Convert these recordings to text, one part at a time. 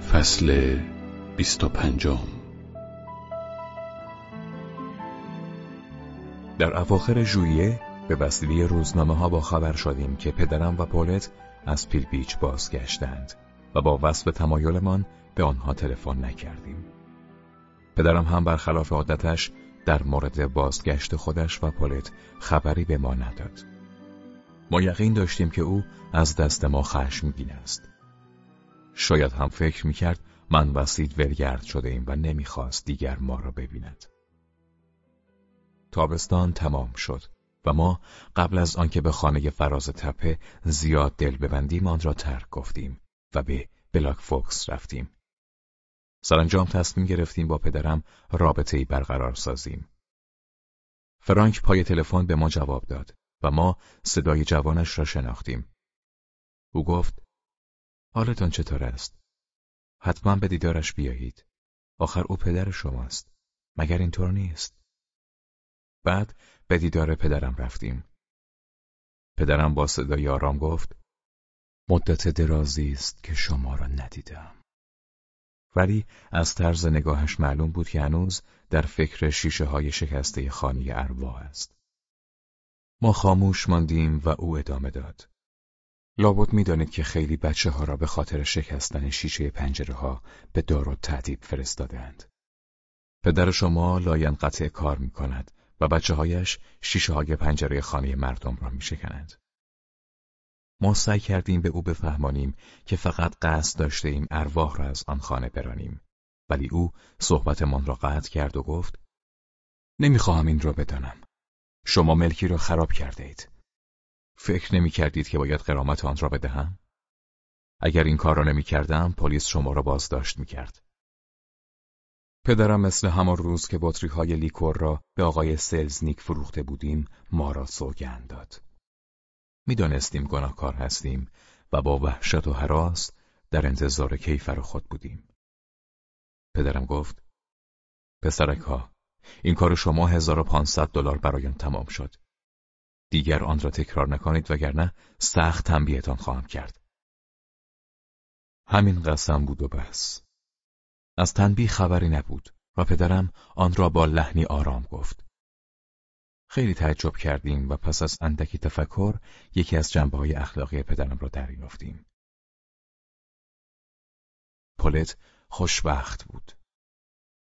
فصل بیست و پنجم در اواخر ژوئیه به وسیله روزنامه ها با خبر شدیم که پدرم و پولت از پیل بیچ بازگشتند و با وصف تمایلمان به آنها تلفن نکردیم. پدرم هم برخلاف عادتش در مورد بازگشت خودش و پولت خبری به ما نداد. ما یقین داشتیم که او از دست ما خشمگین است. شاید هم فکر می‌کرد من وسید ولگرد شده ایم و نمی‌خواست دیگر ما را ببیند. تابستان تمام شد و ما قبل از آنکه به خانه فراز تپه زیاد دل ببندیم آن را ترک گفتیم و به بلاک فوکس رفتیم. سرانجام تصمیم گرفتیم با پدرم رابطه ای برقرار سازیم. فرانک پای تلفن به ما جواب داد و ما صدای جوانش را شناختیم. او گفت حالتان چطور است؟ حتما به دیدارش بیایید. آخر او پدر شماست. مگر اینطور نیست؟ بعد به دیدار پدرم رفتیم. پدرم با صدای آرام گفت مدت درازی است که شما را ندیدم. ولی از طرز نگاهش معلوم بود که هنوز در فکر شیشه های شکسته خانی ارواح است. ما خاموش ماندیم و او ادامه داد. لابد می‌دانید که خیلی بچه ها را به خاطر شکستن شیشه پنجره ها به دار و تعدیب فرستادند. پدر شما لاین قطع کار می کند و بچه هایش شیشه های پنجره خانه مردم را می شکنند. ما سعی کردیم به او بفهمانیم که فقط قصد داشته ایم ارواح را از آن خانه برانیم ولی او صحبتمان را قطع کرد و گفت نمی‌خواهم این را بدانم شما ملکی را خراب کرده اید فکر نمی کردید که باید قرامت آن را بدهم اگر این کار را نمی کردم پلیس شما را بازداشت می کرد پدرم مثل همان روز که بطری های لیکور را به آقای سلزنیک فروخته بودیم ما را سوگند داد می‌دانستیم گناهکار هستیم و با وحشت و حراس در انتظار کیفر خود بودیم. پدرم گفت پسرک ها این کار شما 1500 دلار برایم تمام شد. دیگر آن را تکرار نکنید وگرنه سخت تنبیهتان خواهم کرد. همین قسم بود و بس. از تنبیه خبری نبود و پدرم آن را با لحنی آرام گفت. خیلی تعجب کردیم و پس از اندکی تفکر یکی از جنبه های اخلاقی پدرم را دریافتیم. پولت خوشبخت بود.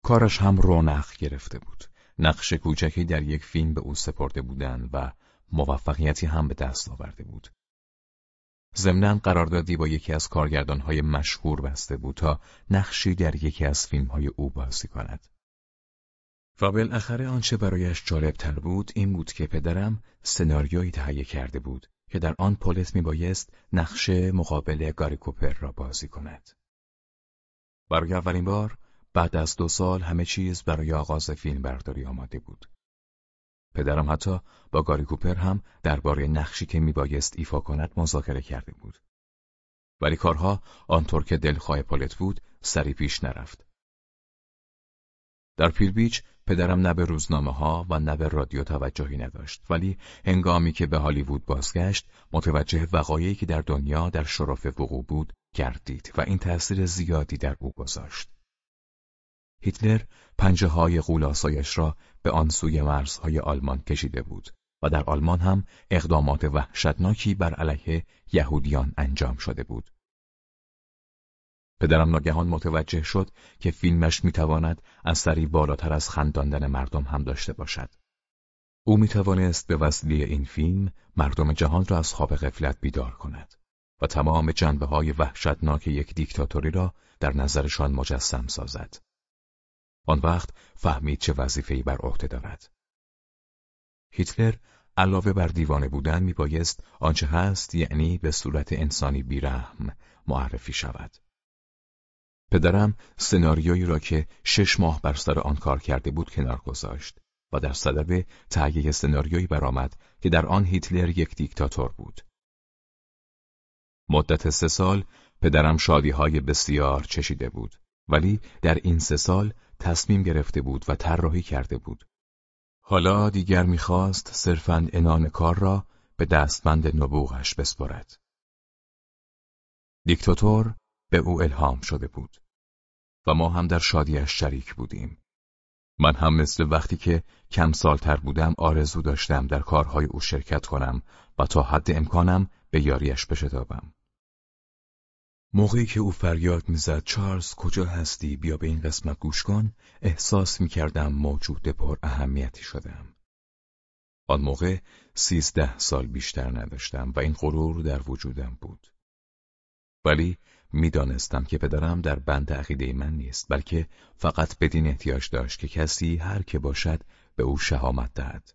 کارش هم رونق گرفته بود. نقش کوچکی در یک فیلم به او سپرده بودند و موفقیتی هم به دست آورده بود. ضمنا قراردادی با یکی از کارگردانهای مشهور بسته بود تا نقشی در یکی از فیلمهای او بازی کند. و بالاخره آنچه برایش جالب تر بود این بود که پدرم سناریویی تهیه کرده بود که در آن پولت میبایست نقش مقابل گاری کوپر را بازی کند. برای اولین بار بعد از دو سال همه چیز برای آغاز فیلم برداری آماده بود. پدرم حتی با گاری کوپر هم درباره نقشی که میبایست ایفا کند مذاکره کرده بود. ولی کارها آنطور که دلخواه پولت بود سری پیش نرفت. در پیلبیچ پدرم نه به روزنامه ها و نه به رادیو توجهی نداشت ولی هنگامی که به هالیوود بازگشت متوجه وقایعی که در دنیا در شرف وقوع بود گردید و این تأثیر زیادی در او گذاشت. هیتلر پنجه های غولاسایش را به آن سوی مرزهای آلمان کشیده بود و در آلمان هم اقدامات وحشتناکی بر علیه یهودیان انجام شده بود. پدرم ناگهان متوجه شد که فیلمش می‌تواند اثری بالاتر از خنداندن مردم هم داشته باشد. او می‌توانست به وسیله این فیلم مردم جهان را از خواب غفلت بیدار کند و تمام جنبه های وحشتناک یک دیکتاتوری را در نظرشان مجسم سازد. آن وقت فهمید چه وظیفه‌ای بر عهده دارد. هیتلر علاوه بر دیوانه بودن میبایست آنچه هست یعنی به صورت انسانی بیرحم معرفی شود. پدرم سناریویی را که شش ماه بر سر آن کار کرده بود کنار گذاشت و در صدد تهیه سناریویی برآمد که در آن هیتلر یک دیکتاتور بود. مدت سه سال پدرم شادیهای بسیار چشیده بود ولی در این سه سال تصمیم گرفته بود و طراحی کرده بود. حالا دیگر می‌خواست صرفاً انان کار را به دستمند نبوغش بسپرد. دیکتاتور به او الهام شده بود و ما هم در شادیش شریک بودیم. من هم مثل وقتی که کم سالتر بودم آرزو داشتم در کارهای او شرکت کنم و تا حد امکانم به یاریش بشتابم. موقعی که او فریاد می‌زد چارلز کجا هستی بیا به این قسمت گوش کن احساس می‌کردم موجود پر اهمیتی شدم. آن موقع سیزده سال بیشتر نداشتم و این غرور در وجودم بود. ولی می‌دانستم که پدرم در بند عقیده من نیست بلکه فقط بدین احتیاج داشت که کسی هر که باشد به او شهامت دهد.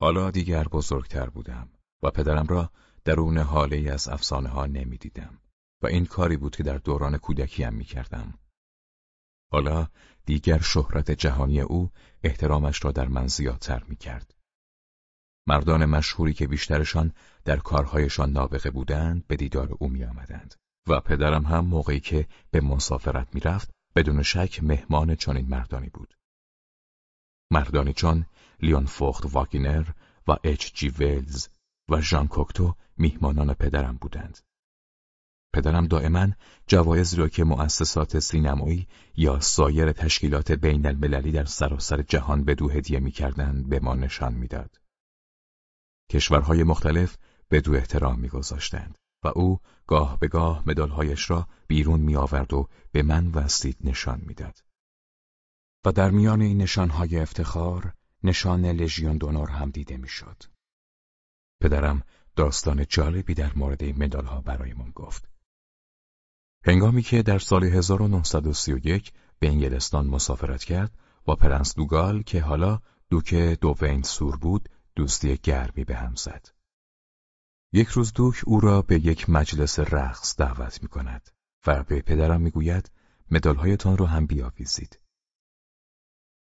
حالا دیگر بزرگتر بودم و پدرم را درون حاله از افسانه ها نمی دیدم و این کاری بود که در دوران کودکیم می کردم. حالا دیگر شهرت جهانی او احترامش را در من زیادتر می کرد. مردان مشهوری که بیشترشان در کارهایشان نابغه بودند به دیدار او می آمدند و پدرم هم موقعی که به مسافرت می رفت بدون شک مهمان چنین مردانی بود. مردانی چون لیون فوخت واگینر و اچ جی ویلز و ژان کوکتو میهمانان پدرم بودند. پدرم دائما جوایزی را که مؤسسات سینمایی یا سایر تشکیلات بین المللی در سراسر جهان به دو هدیه می‌کردند به ما نشان می‌داد. کشورهای مختلف به دو احترام میگذاشتند و او گاه به گاه مدالهایش را بیرون می آورد و به من و نشان می‌داد. و در میان این نشانهای افتخار نشان لژیون دونور هم دیده می‌شد. پدرم داستان جالبی در مورد این مدالها برایمان گفت. هنگامی که در سال 1931 به انگلستان مسافرت کرد با پرنس دوگال که حالا دوک دوین سور بود دوستی گرمی به هم زد. یک روز دوک او را به یک مجلس رقص دعوت می کند و به پدرم می گوید مدالهایتان را هم بیاویزید.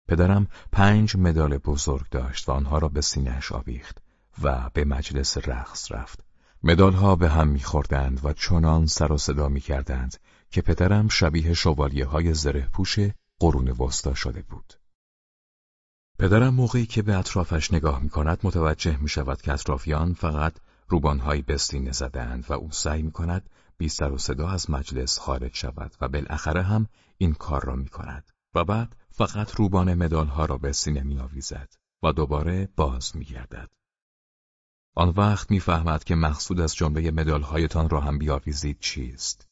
پدرم پنج مدال بزرگ داشت و آنها را به سینهش آویخت و به مجلس رقص رفت. مدالها به هم میخوردند و چنان سر و صدا می‌کردند که پدرم شبیه شوالیه های زره پوش قرون وسطا شده بود. پدرم موقعی که به اطرافش نگاه می کند متوجه می شود که اطرافیان فقط روبانهایی بستینه زدند و او سعی می کند بی سر و صدا از مجلس خارج شود و بالاخره هم این کار را می کند و بعد فقط روبان مدالها را به سینه می آویزد و دوباره باز می گردد. آن وقت می‌فهمد که مقصود از جمله مدالهایتان را هم بیاویزید چیست.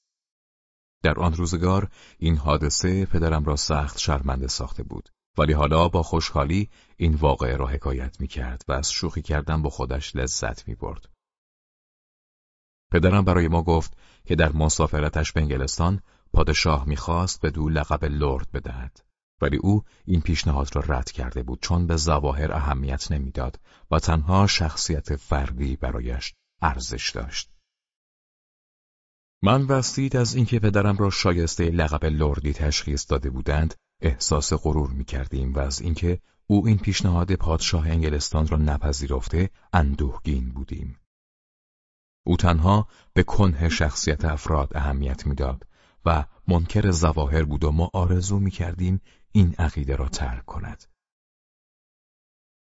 در آن روزگار این حادثه پدرم را سخت شرمنده ساخته بود ولی حالا با خوشحالی این واقعه را حکایت می کرد و از شوخی کردن با خودش لذت می برد. پدرم برای ما گفت که در مسافرتش به انگلستان پادشاه می‌خواست به دو لقب لرد بدهد. ولی او این پیشنهاد را رد کرده بود چون به زواهر اهمیت نمی‌داد و تنها شخصیت فردی برایش ارزش داشت. من وستید از اینکه پدرم را شایسته لقب لردی تشخیص داده بودند احساس غرور می کردیم و از اینکه او این پیشنهاد پادشاه انگلستان را نپذیرفته اندوهگین بودیم. او تنها به کنه شخصیت افراد اهمیت می‌داد و منکر زواهر بود و ما آرزو می کردیم این عقیده را ترک کند.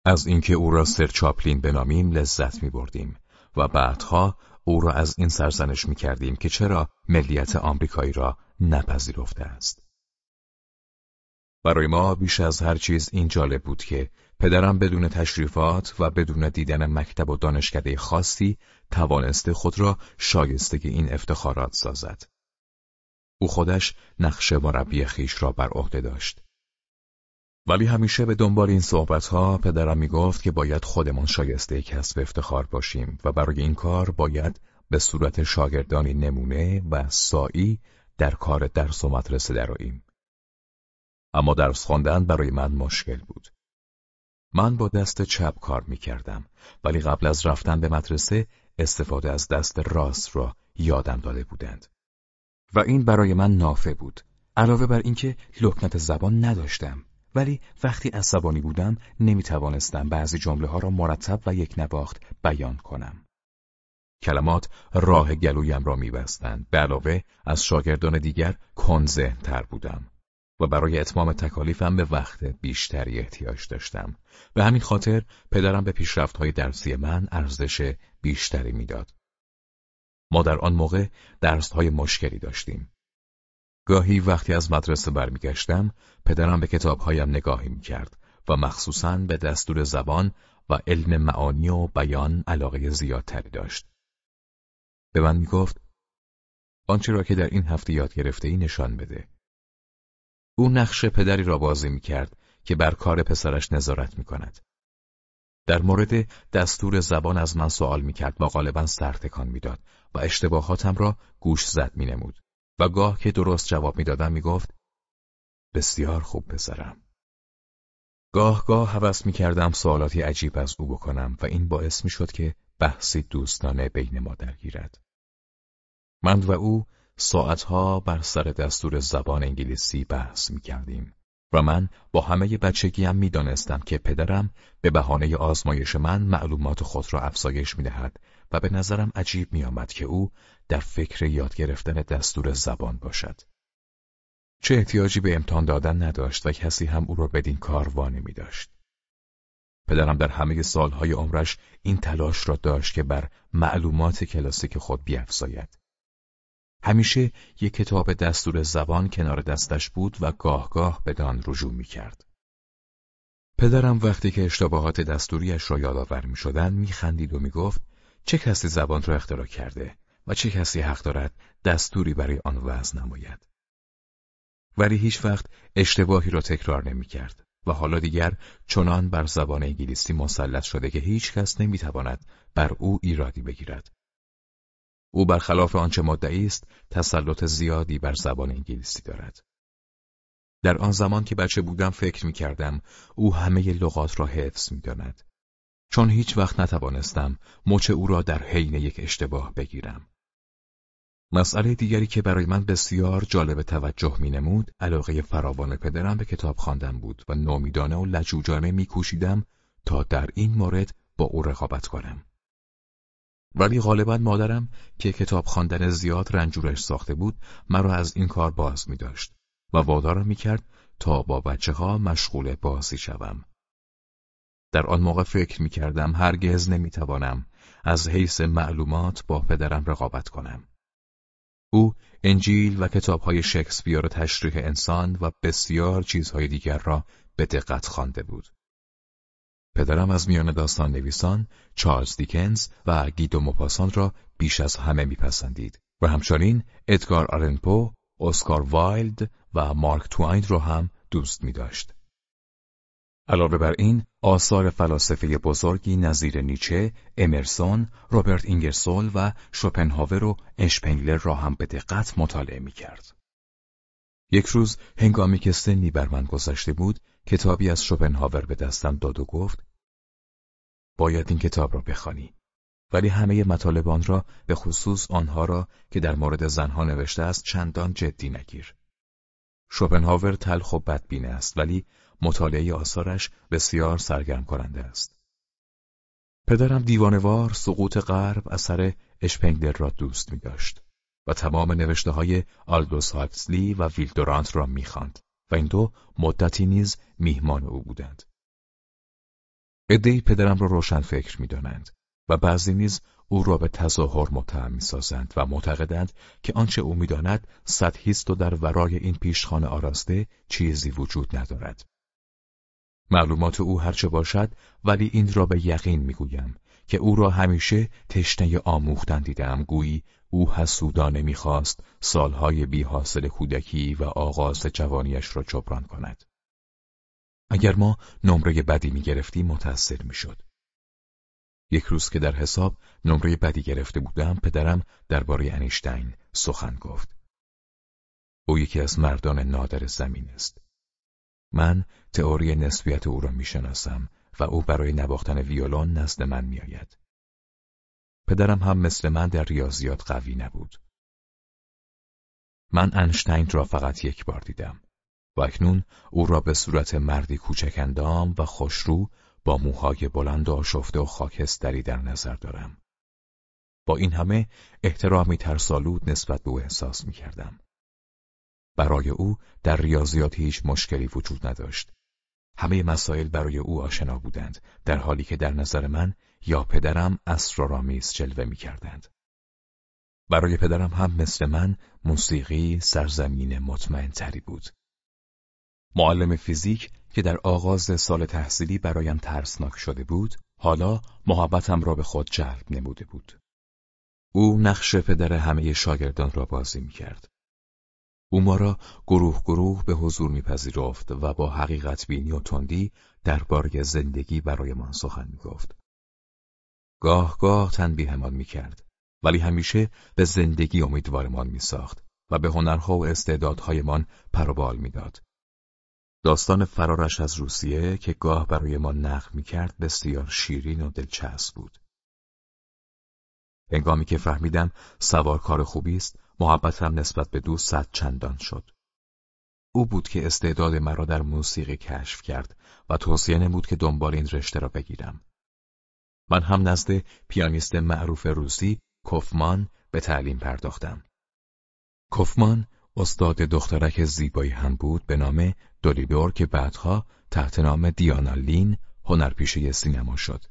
از اینکه او را سر چاپلین بنامیم لذت می بردیم و بعدها او را از این سرزنش می کردیم که چرا ملیت آمریکایی را نپذیرفته است. برای ما بیش از هر چیز این جالب بود که پدرم بدون تشریفات و بدون دیدن مکتب و دانشکده خاصی توانسته خود را شایسته این افتخارات سازد. او خودش نقش مربی خیش را بر عهده داشت. ولی همیشه به دنبال این صحبتها پدرم می‌گفت که باید خودمان شایسته کسب افتخار باشیم و برای این کار باید به صورت شاگردانی نمونه و سایی در کار درس و مدرسه دراییم. اما درس خواندن برای من مشکل بود. من با دست چپ کار می کردم ولی قبل از رفتن به مدرسه استفاده از دست راست را یادم داده بودند. و این برای من نافه بود. علاوه بر اینکه لکنت زبان نداشتم. ولی وقتی عصبانی بودم نمی توانستم بعضی جمله ها را مرتب و یک نواخت بیان کنم. کلمات راه گلویم را میبستند به علاوه از شاگردان دیگر کنزه تر بودم و برای اتمام تکالیفم به وقت بیشتری احتیاج داشتم به همین خاطر پدرم به پیشرفت‌های درسی من ارزش بیشتری می‌داد ما در آن موقع های مشکلی داشتیم. گاهی وقتی از مدرسه برمیگشتم پدرم به کتابهایم نگاهی می‌کرد و مخصوصاً به دستور زبان و علم معانی و بیان علاقه زیادتری داشت. به من می‌گفت آنچه را که در این هفته یاد گرفته ای نشان بده. او نقش پدری را بازی می‌کرد که بر کار پسرش نظارت می‌کند. در مورد دستور زبان از من سوال می‌کرد و غالبا سرتکان می‌داد و اشتباهاتم را گوش زد مینمود گاه که درست جواب می‌دادم می‌گفت بسیار خوب پسرم. گاه گاه حوض می‌کردم سوالاتی عجیب از او بکنم و این باعث می‌شد که بحثی دوستانه بین ما درگیرد. من و او ساعتها بر سر دستور زبان انگلیسی بحث می‌کردیم. و من با همه بچگیم می‌دانستم که پدرم به بهانه آزمایش من معلومات خود را افزایش می‌دهد و به نظرم عجیب میآمد که او در فکر یاد گرفتن دستور زبان باشد. چه احتیاجی به امتحان دادن نداشت و کسی هم او را بدین کار وانمی داشت. پدرم در همه سالهای عمرش این تلاش را داشت که بر معلومات کلاسیک خود بیافزاید. همیشه یک کتاب دستور زبان کنار دستش بود و گاه گاه بدان رجوع می کرد. پدرم وقتی که اشتباهات دستوریش را یادآور می شدن می خندید و می گفت چه کسی زبان را اختراع کرده و چه کسی حق دارد دستوری برای آن وضع نماید. ولی هیچ وقت اشتباهی را تکرار نمی کرد و حالا دیگر چنان بر زبان انگلیسی مسلط شده که هیچ کس نمی تواند بر او ایرادی بگیرد. او برخلاف آنچه مدعی است تسلط زیادی بر زبان انگلیسی دارد. در آن زمان که بچه بودم فکر می کردم او همه لغات را حفظ می داند. چون هیچ وقت نتوانستم مچ او را در حین یک اشتباه بگیرم. مسئله دیگری که برای من بسیار جالب توجه می نمود علاقه فراوان پدرم به کتاب خواندن بود و نامیدانه و لجوجانه می کوشیدم تا در این مورد با او رقابت کنم. ولی غالبا مادرم که کتاب خواندن زیاد رنجورش ساخته بود مرا از این کار باز می داشت و وادارم می کرد تا با بچه ها مشغول بازی شوم. در آن موقع فکر می کردم هرگز نمی توانم از حیث معلومات با پدرم رقابت کنم. او انجیل و کتابهای شکسپیر و تشریح انسان و بسیار چیزهای دیگر را به دقت خوانده بود. پدرم از میان داستان نویسان چارلز دیکنز و گی دو موپاسان را بیش از همه میپسندید و همچنین ادگار آلن پو، اسکار وایلد و مارک تواین را هم دوست می داشت. علاوه بر این، آثار فلاسفه بزرگی نظیر نیچه، امرسون، روبرت اینگرسول و شوپنهاور و اشپنگلر را هم به دقت مطالعه می کرد. یک روز هنگامی که سنی بر من گذشته بود کتابی از شوپنهاور به دستم داد و گفت باید این کتاب را بخوانی ولی همه مطالب آن را به خصوص آنها را که در مورد زنها نوشته است چندان جدی نگیر شوپنهاور تلخ و بدبینه است ولی مطالعه آثارش بسیار سرگرم کننده است پدرم دیوانوار سقوط غرب اثر اشپنگلر را دوست می داشت و تمام نوشته های آلدوس هاکسلی و ویلدورانت را می‌خواند و این دو مدتی نیز میهمان او بودند. ادهی پدرم را روشن فکر می‌دانند و بعضی نیز او را به تظاهر متهم می‌سازند و معتقدند که آنچه او می‌داند سطحی است و در ورای این پیشخانه آراسته چیزی وجود ندارد. معلومات او هرچه باشد ولی این را به یقین می‌گویم که او را همیشه تشنه آموختن دیدم گویی او حسودانه می‌خواست سالهای بیحاصل کودکی و آغاز جوانیش را جبران کند. اگر ما نمره بدی می‌گرفتیم متأثر می‌شد. یک روز که در حساب نمره بدی گرفته بودم پدرم درباره انیشتین سخن گفت. او یکی از مردان نادر زمین است. من تئوری نسبیت او را می‌شناسم و او برای نواختن ویولون نزد من میآید. پدرم هم مثل من در ریاضیات قوی نبود. من انشتین را فقط یک بار دیدم و اکنون او را به صورت مردی کوچک اندام و خوشرو با موهای بلند و آشفته و خاکستری در نظر دارم. با این همه احترامی ترسالود نسبت به او احساس می کردم. برای او در ریاضیات هیچ مشکلی وجود نداشت. همه مسائل برای او آشنا بودند در حالی که در نظر من یا پدرم اسرارآمیز جلوه می کردند. برای پدرم هم مثل من موسیقی سرزمین مطمئن تری بود. معلم فیزیک که در آغاز سال تحصیلی برایم ترسناک شده بود، حالا محبتم را به خود جلب نموده بود. او نقش پدر همه شاگردان را بازی می کرد. او ما را گروه گروه به حضور میپذیرفت و با حقیقت بینی و تندی درباره زندگی برایمان سخن می‌گفت. گاه گاه تنبیهمان می‌کرد ولی همیشه به زندگی امیدوارمان میساخت و به هنرها و استعدادهایمان پروبال می‌داد. داستان فرارش از روسیه که گاه برای ما نقل می‌کرد بسیار شیرین و دلچسب بود. هنگامی که فهمیدم سوار کار خوبی است، محبتم نسبت به دو صد چندان شد. او بود که استعداد مرا در موسیقی کشف کرد و توصیه نمود که دنبال این رشته را بگیرم. من هم نزد پیانیست معروف روسی کفمان به تعلیم پرداختم. کفمان استاد دخترک زیبایی هم بود به نام دولیدور که بعدها تحت نام دیانا لین هنرپیشه سینما شد.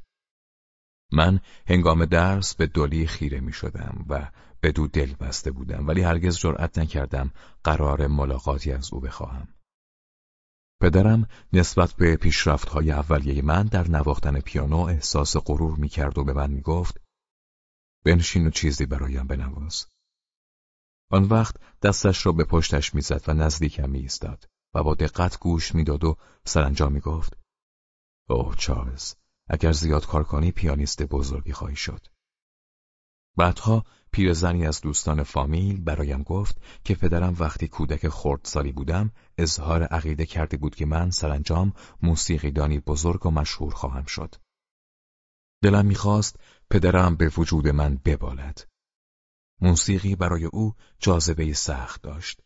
من هنگام درس به دولی خیره می شدم و به دو دل بسته بودم ولی هرگز جرأت نکردم قرار ملاقاتی از او بخواهم. پدرم نسبت به پیشرفت‌های اولیه من در نواختن پیانو احساس غرور می کرد و به من گفت بنشین و چیزی برایم بنواز. آن وقت دستش را به پشتش می‌زد و نزدیکم می ایستاد و با دقت گوش می‌داد و سرانجام می گفت اوه چارلز اگر زیاد کار کنی پیانیست بزرگی خواهی شد. بعدها پیرزنی از دوستان فامیل برایم گفت که پدرم وقتی کودک خردسالی بودم اظهار عقیده کرده بود که من سرانجام موسیقیدانی بزرگ و مشهور خواهم شد. دلم می‌خواست پدرم به وجود من ببالد. موسیقی برای او جاذبه سخت داشت.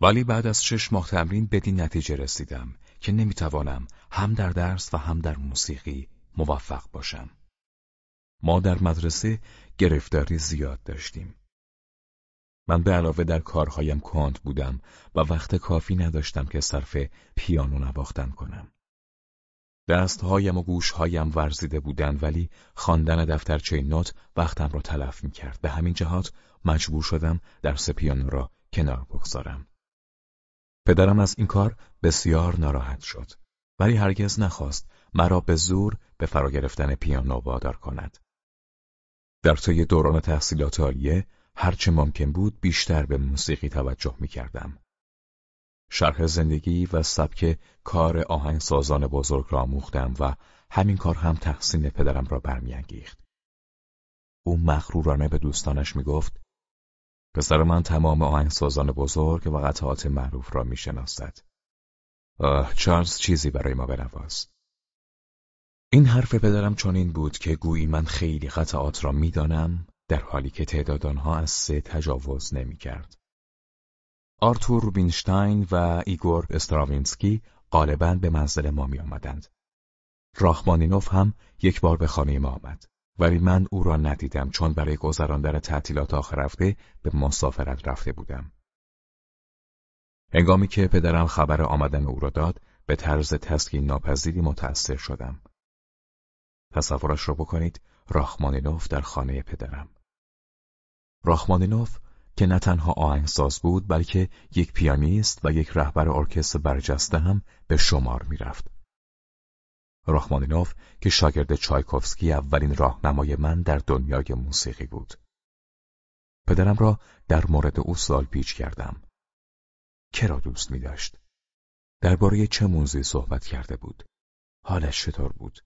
ولی بعد از شش ماه تمرین نتیجه رسیدم که نمی‌توانم هم در درس و هم در موسیقی موفق باشم. ما در مدرسه گرفتاری زیاد داشتیم. من به علاوه در کارهایم کند بودم و وقت کافی نداشتم که صرف پیانو نواختن کنم. دستهایم و گوشهایم ورزیده بودند ولی خواندن دفترچه نوت وقتم را تلف می کرد. به همین جهات مجبور شدم درس پیانو را کنار بگذارم. پدرم از این کار بسیار ناراحت شد ولی هرگز نخواست مرا به زور به فرا گرفتن پیانو وادار کند. در طی دوران تحصیلات عالیه هرچه ممکن بود بیشتر به موسیقی توجه می کردم. شرح زندگی و سبک کار آهنگسازان بزرگ را آموختم و همین کار هم تحسین پدرم را برمیانگیخت. او مغرورانه به دوستانش می‌گفت پسر من تمام آهنگسازان بزرگ و قطعات معروف را می‌شناسد. آه چارلز چیزی برای ما بنواز. این حرف پدرم چنین بود که گویی من خیلی قطعات را می‌دانم در حالی که تعداد آنها از سه تجاوز نمی‌کرد. آرتور روبینشتاین و ایگور استراوینسکی غالبا به منزل ما می آمدند. راخمانینوف هم یک بار به خانه ما آمد. ولی من او را ندیدم چون برای گذراندن تعطیلات آخر هفته به مسافرت رفته بودم. هنگامی که پدرم خبر آمدن او را داد به طرز تسکین ناپذیری متأثر شدم. تصورش را بکنید راخمانینوف در خانه پدرم. راخمانینوف که نه تنها آهنگساز بود بلکه یک پیانیست و یک رهبر ارکستر برجسته هم به شمار می‌رفت. راخمانینوف که شاگرد چایکوفسکی اولین راهنمای من در دنیای موسیقی بود. پدرم را در مورد او سال پیچ کردم. کرا دوست می داشت؟ درباره چه موزی صحبت کرده بود؟ حالش چطور بود؟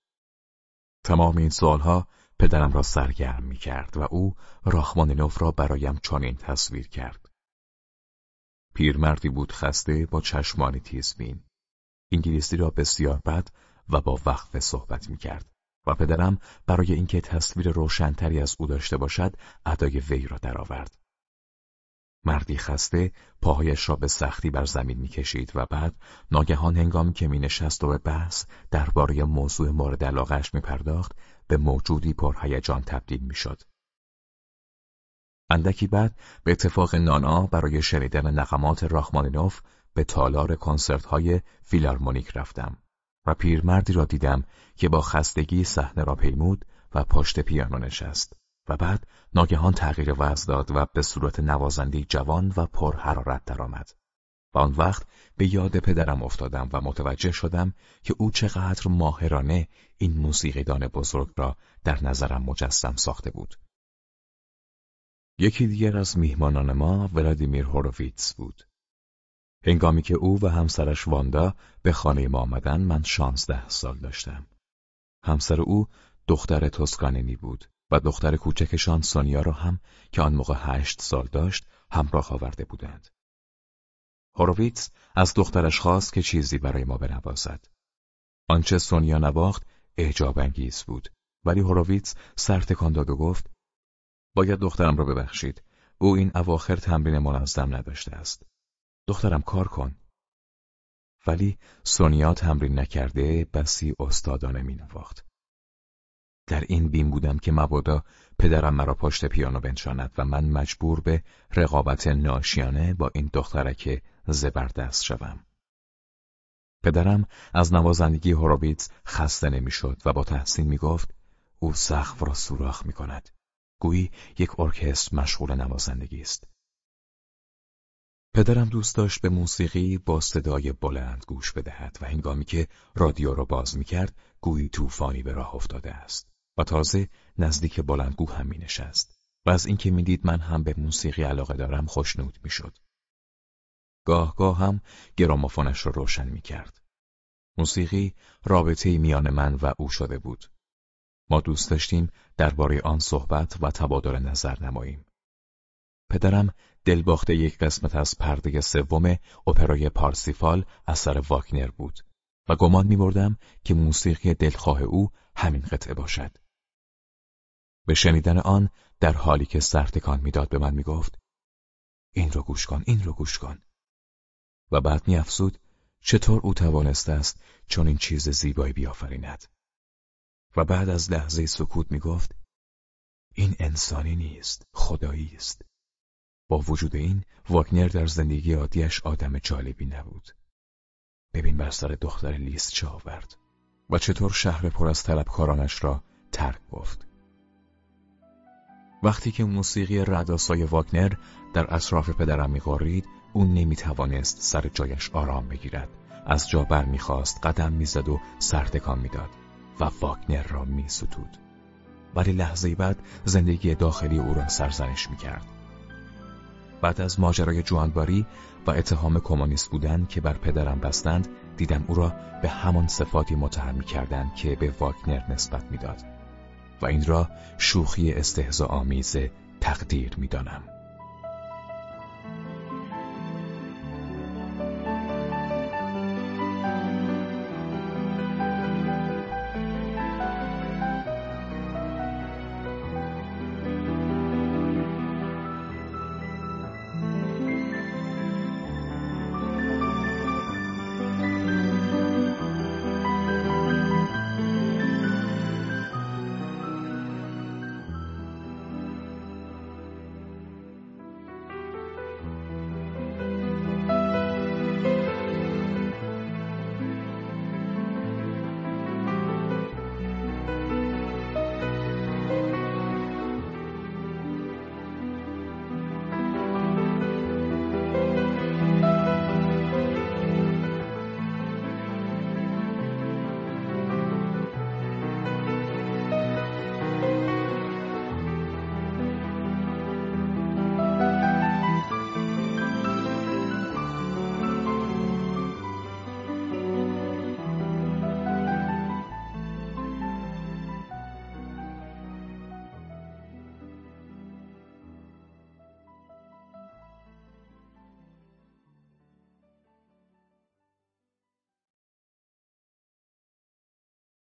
تمام این سالها پدرم را سرگرم می کرد و او راخمانینوف را برایم چنین تصویر کرد. پیرمردی بود خسته با چشمانی تیزبین. انگلیسی را بسیار بد و با وقفه صحبت می کرد و پدرم برای اینکه تصویر روشنتری از او داشته باشد ادای وی را درآورد. مردی خسته پاهایش را به سختی بر زمین می‌کشید و بعد ناگهان هنگامی که مینشست و به بحث درباره موضوع مورد علاقهش میپرداخت به موجودی پرهیجان تبدیل می‌شد. اندکی بعد به اتفاق نانا برای شنیدن نقمات راخمانینوف به تالار کنسرت های فیلارمونیک رفتم و پیرمردی را دیدم که با خستگی صحنه را پیمود و پشت پیانو نشست. و بعد ناگهان تغییر وضع داد و به صورت نوازندی جوان و پر حرارت درآمد. و آن وقت به یاد پدرم افتادم و متوجه شدم که او چقدر ماهرانه این موسیقیدان بزرگ را در نظرم مجسم ساخته بود. یکی دیگر از میهمانان ما ولادیمیر هوروویتس بود. هنگامی که او و همسرش واندا به خانه ما آمدن من شانزده سال داشتم. همسر او دختر توسکاننی بود و دختر کوچکشان سونیا را هم که آن موقع هشت سال داشت همراه آورده بودند. هوروویتس از دخترش خواست که چیزی برای ما بنوازد. آنچه سونیا نواخت اعجاب انگیز بود ولی هوروویتس سر تکان داد و گفت باید دخترم را ببخشید او این اواخر تمرین منظم نداشته است دخترم کار کن ولی سونیا تمرین نکرده بسی استادانه می نواخت. در این بیم بودم که مبادا پدرم مرا پشت پیانو بنشاند و من مجبور به رقابت ناشیانه با این دخترک زبردست شوم. پدرم از نوازندگی هوروویتس خسته نمی‌شد و با تحسین می‌گفت او سقف را سوراخ می کند. گویی یک ارکستر مشغول نوازندگی است. پدرم دوست داشت به موسیقی با صدای بلند گوش بدهد و هنگامی که رادیو را باز می کرد گویی طوفانی به راه افتاده است تازه نزدیک بلندگو هم می نشست و از اینکه می‌دید من هم به موسیقی علاقه دارم خوشنود می شد. گاه گاه هم گرامافونش را روشن می کرد. موسیقی رابطه میان من و او شده بود. ما دوست داشتیم درباره آن صحبت و تبادل نظر نماییم. پدرم دلباخته یک قسمت از پرده سوم اپرای پارسیفال اثر واکنر بود و گمان میبردم که موسیقی دلخواه او همین قطعه باشد. به شنیدن آن در حالی که سرتکان می‌داد به من می‌گفت این رو گوش کن این رو گوش کن. و بعد میافزود چطور او توانسته است چون این چیز زیبایی بیافریند؟ و بعد از لحظه سکوت می‌گفت این انسانی نیست خدایی است. با وجود این واگنر در زندگی عادیش آدم جالبی نبود. ببین بر سر دختر لیست چه آورد و چطور شهر پر از طلبکارانش را ترک گفت. وقتی که موسیقی رداسای واگنر در اطراف پدرم میقارید او نمی‌توانست سر جایش آرام بگیرد. از جا بر می‌خواست قدم می‌زد و سرتکان می‌داد و واگنر را میستود. ولی لحظه بعد زندگی داخلی او را سرزنش می‌کرد. بعد از ماجرای جوانباری و اتهام کمونیست بودن که بر پدرم بستند دیدم او را به همان صفاتی متهم می‌کردند که به واگنر نسبت می‌داد. و این را شوخی استهزا آمیز تقدیر می‌دانم.